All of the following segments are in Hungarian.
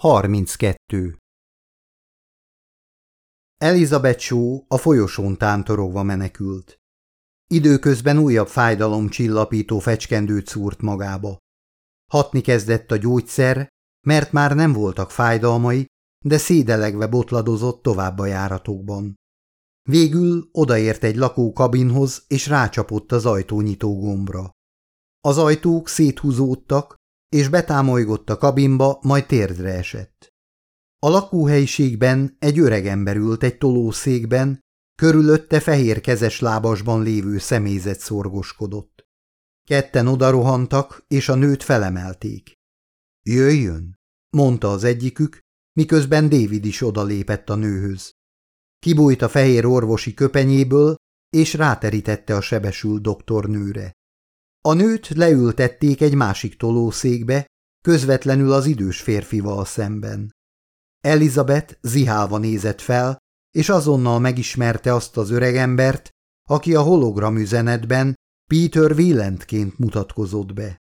32. Elizabeth Shaw a folyosón tántorogva menekült. Időközben újabb fájdalomcsillapító fecskendőt szúrt magába. Hatni kezdett a gyógyszer, mert már nem voltak fájdalmai, de szédelegve botladozott tovább a járatokban. Végül odaért egy lakókabinhoz, és rácsapott az ajtónyitó gombra. Az ajtók széthúzódtak, és betámolygott a kabinba, majd térdre esett. A lakóhelyiségben egy öreg ember ült egy tolószékben, körülötte fehér kezes lábasban lévő személyzet szorgoskodott. Ketten odarohantak, és a nőt felemelték. Jöjjön, mondta az egyikük, miközben David is odalépett a nőhöz. Kibújt a fehér orvosi köpenyéből, és ráterítette a sebesült doktornőre. A nőt leültették egy másik tolószékbe, közvetlenül az idős férfival szemben. Elizabeth zihálva nézett fel, és azonnal megismerte azt az öregembert, aki a hologram üzenetben Peter Wielandként mutatkozott be.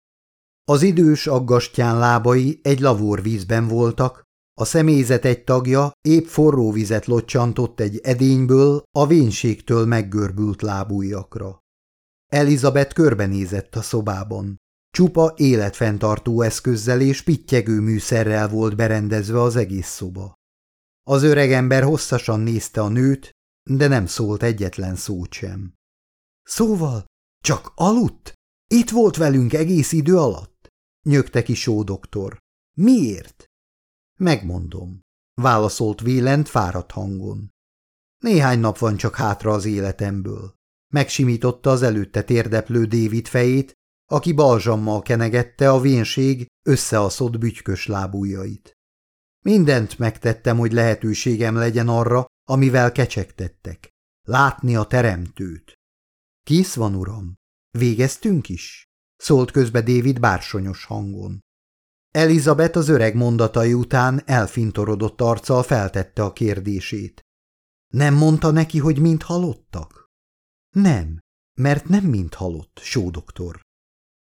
Az idős aggastyán lábai egy lavórvízben voltak, a személyzet egy tagja épp forró vizet locsantott egy edényből a vénségtől meggörbült lábújakra. Elizabeth körbenézett a szobában. Csupa életfenntartó eszközzel és pittyegő műszerrel volt berendezve az egész szoba. Az öregember hosszasan nézte a nőt, de nem szólt egyetlen szót sem. Szóval, csak aludt? Itt volt velünk egész idő alatt? nyögte ki Só doktor. Miért? Megmondom, válaszolt Vélent fáradt hangon. Néhány nap van csak hátra az életemből. Megsimította az előtte térdeplő David fejét, aki balzsammal kenegette a vénség összeaszott bütykös lábújait. Mindent megtettem, hogy lehetőségem legyen arra, amivel kecsegtettek. Látni a teremtőt. Kész van, uram. Végeztünk is? Szólt közbe David bársonyos hangon. Elizabeth az öreg mondatai után elfintorodott arccal feltette a kérdését. Nem mondta neki, hogy mind halottak? Nem, mert nem mind halott, sódoktor.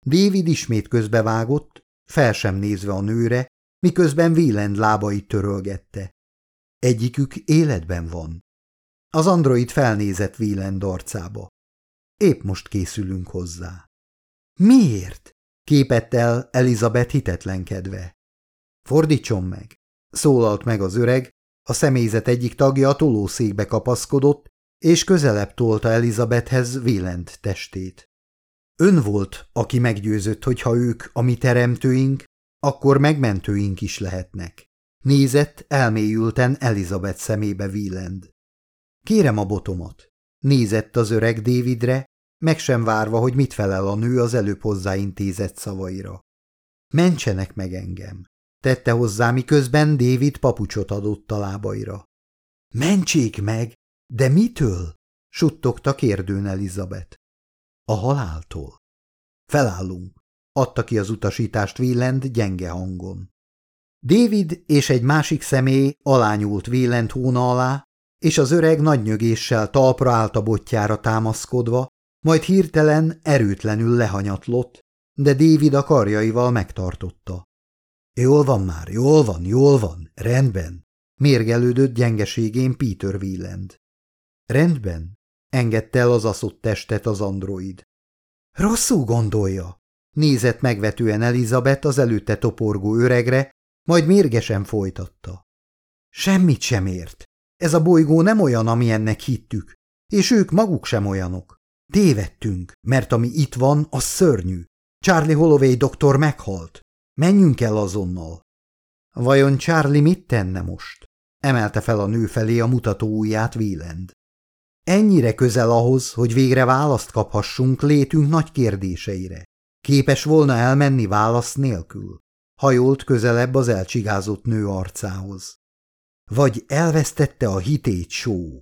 David ismét közbevágott, fel sem nézve a nőre, miközben Wieland lábait törölgette. Egyikük életben van. Az android felnézett Wieland arcába. Épp most készülünk hozzá. Miért? képett el Elizabeth hitetlenkedve. Fordítson meg, szólalt meg az öreg, a személyzet egyik tagja a tolószékbe kapaszkodott, és közelebb tolta Elizabethhez Vélent testét. Ön volt, aki meggyőzött, hogy ha ők a mi teremtőink, akkor megmentőink is lehetnek. Nézett elmélyülten Elizabeth szemébe Wieland. Kérem a botomat. Nézett az öreg Davidre, meg sem várva, hogy mit felel a nő az előbb hozzáintézett szavaira. Mentsenek meg engem, tette hozzá, miközben David papucsot adott a lábaira. Mentsék meg, de mitől? suttogta kérdőn Elizabeth. A haláltól. Felállunk, adta ki az utasítást Wieland gyenge hangon. David és egy másik személy alányult Wieland hóna alá, és az öreg nagy nyögéssel talpra állt a botjára támaszkodva, majd hirtelen erőtlenül lehanyatlott, de David a karjaival megtartotta. Jól van már, jól van, jól van, rendben, mérgelődött gyengeségén Peter Wieland. Rendben, engedte el az aszott testet az android. Rosszul gondolja, nézett megvetően Elizabeth az előtte toporgó öregre, majd mérgesen folytatta. Semmit sem ért. Ez a bolygó nem olyan, amilyennek hittük, és ők maguk sem olyanok. Tévedtünk, mert ami itt van, az szörnyű. Charlie Holloway doktor meghalt. Menjünk el azonnal. Vajon Charlie mit tenne most? Emelte fel a nő felé a mutató ujját Wieland. Ennyire közel ahhoz, hogy végre választ kaphassunk létünk nagy kérdéseire. Képes volna elmenni válasz nélkül. Hajolt közelebb az elcsigázott nő arcához. Vagy elvesztette a hitét só.